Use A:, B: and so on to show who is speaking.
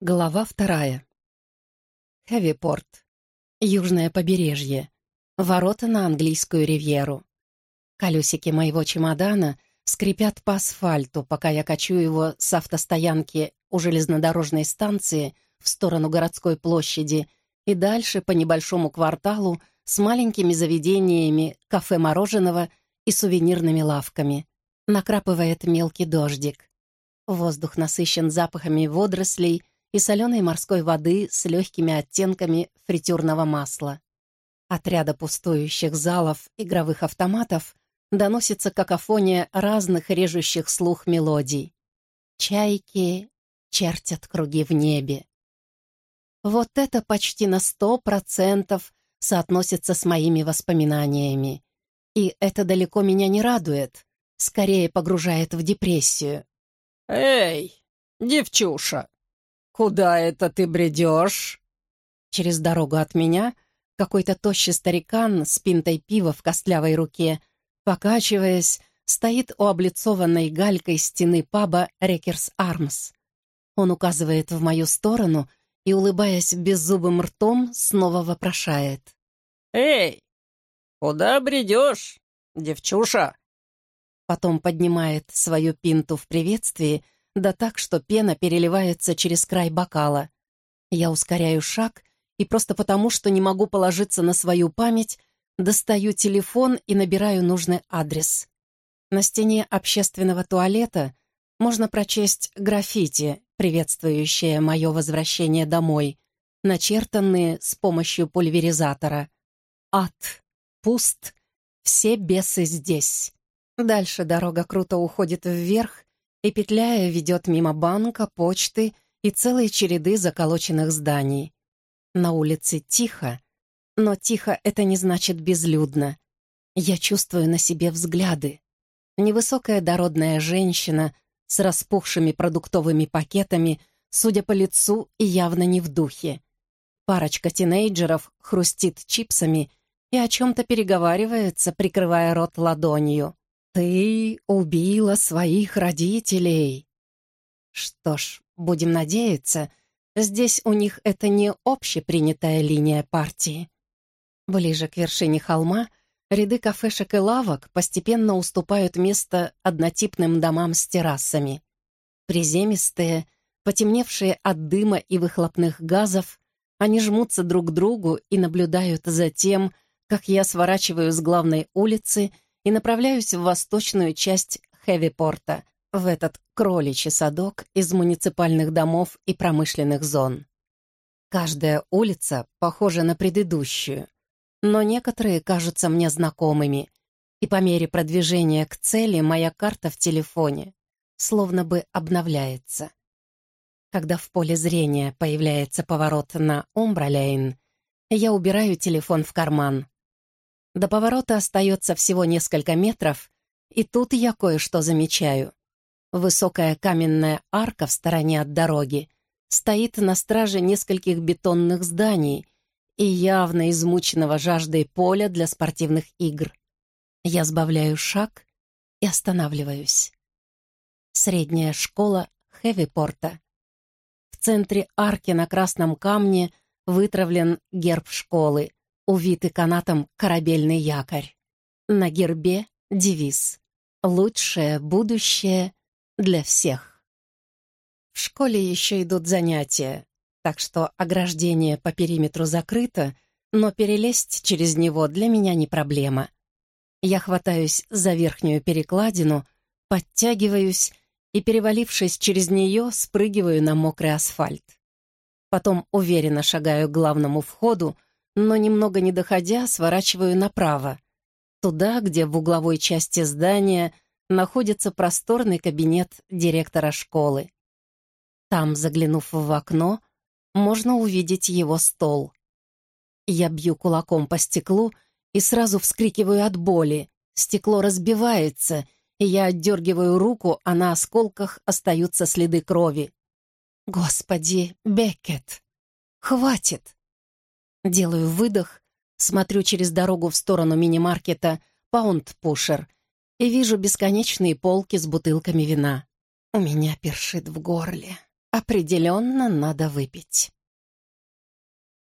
A: Глава вторая. Хэвипорт. Южное побережье. Ворота на английскую ривьеру. Колесики моего чемодана скрипят по асфальту, пока я качу его с автостоянки у железнодорожной станции в сторону городской площади и дальше по небольшому кварталу с маленькими заведениями кафе-мороженого и сувенирными лавками. Накрапывает мелкий дождик. Воздух насыщен запахами водорослей — и соленой морской воды с легкими оттенками фритюрного масла. От ряда пустующих залов игровых автоматов доносится какофония разных режущих слух мелодий. Чайки чертят круги в небе. Вот это почти на сто процентов соотносится с моими воспоминаниями. И это далеко меня не радует, скорее погружает в депрессию.
B: «Эй, девчуша, «Куда это ты бредешь?»
A: Через дорогу от меня какой-то тощий старикан с пинтой пива в костлявой руке, покачиваясь, стоит у облицованной галькой стены паба «Рекерс Армс». Он указывает в мою сторону и, улыбаясь беззубым ртом, снова вопрошает.
B: «Эй, куда бредешь, девчуша?»
A: Потом поднимает свою пинту в приветствии, да так, что пена переливается через край бокала. Я ускоряю шаг и просто потому, что не могу положиться на свою память, достаю телефон и набираю нужный адрес. На стене общественного туалета можно прочесть граффити, приветствующее мое возвращение домой, начертанные с помощью пульверизатора. Ад, пуст, все бесы здесь. Дальше дорога круто уходит вверх, и, петляя, ведет мимо банка, почты и целой череды заколоченных зданий. На улице тихо, но тихо это не значит безлюдно. Я чувствую на себе взгляды. Невысокая дородная женщина с распухшими продуктовыми пакетами, судя по лицу, и явно не в духе. Парочка тинейджеров хрустит чипсами и о чем-то переговаривается, прикрывая рот ладонью. «Ты убила своих родителей!» Что ж, будем надеяться, здесь у них это не общепринятая линия партии. Ближе к вершине холма ряды кафешек и лавок постепенно уступают место однотипным домам с террасами. Приземистые, потемневшие от дыма и выхлопных газов, они жмутся друг к другу и наблюдают за тем, как я сворачиваю с главной улицы — и направляюсь в восточную часть Хэвипорта, в этот кроличий садок из муниципальных домов и промышленных зон. Каждая улица похожа на предыдущую, но некоторые кажутся мне знакомыми, и по мере продвижения к цели моя карта в телефоне словно бы обновляется. Когда в поле зрения появляется поворот на Умбралейн, я убираю телефон в карман, до поворота остается всего несколько метров, и тут я кое-что замечаю. Высокая каменная арка в стороне от дороги стоит на страже нескольких бетонных зданий и явно измученного жаждой поля для спортивных игр. Я сбавляю шаг и останавливаюсь. Средняя школа Хэвипорта. В центре арки на красном камне вытравлен герб школы увитый канатом корабельный якорь. На гербе девиз «Лучшее будущее для всех». В школе еще идут занятия, так что ограждение по периметру закрыто, но перелезть через него для меня не проблема. Я хватаюсь за верхнюю перекладину, подтягиваюсь и, перевалившись через нее, спрыгиваю на мокрый асфальт. Потом уверенно шагаю к главному входу, но немного не доходя, сворачиваю направо, туда, где в угловой части здания находится просторный кабинет директора школы. Там, заглянув в окно, можно увидеть его стол. Я бью кулаком по стеклу и сразу вскрикиваю от боли. Стекло разбивается, и я отдергиваю руку, а на осколках остаются следы крови. Господи, Беккет! Хватит! Делаю выдох, смотрю через дорогу в сторону мини-маркета «Паунд Пушер» и вижу бесконечные полки с бутылками вина. У меня першит в горле. Определенно надо выпить.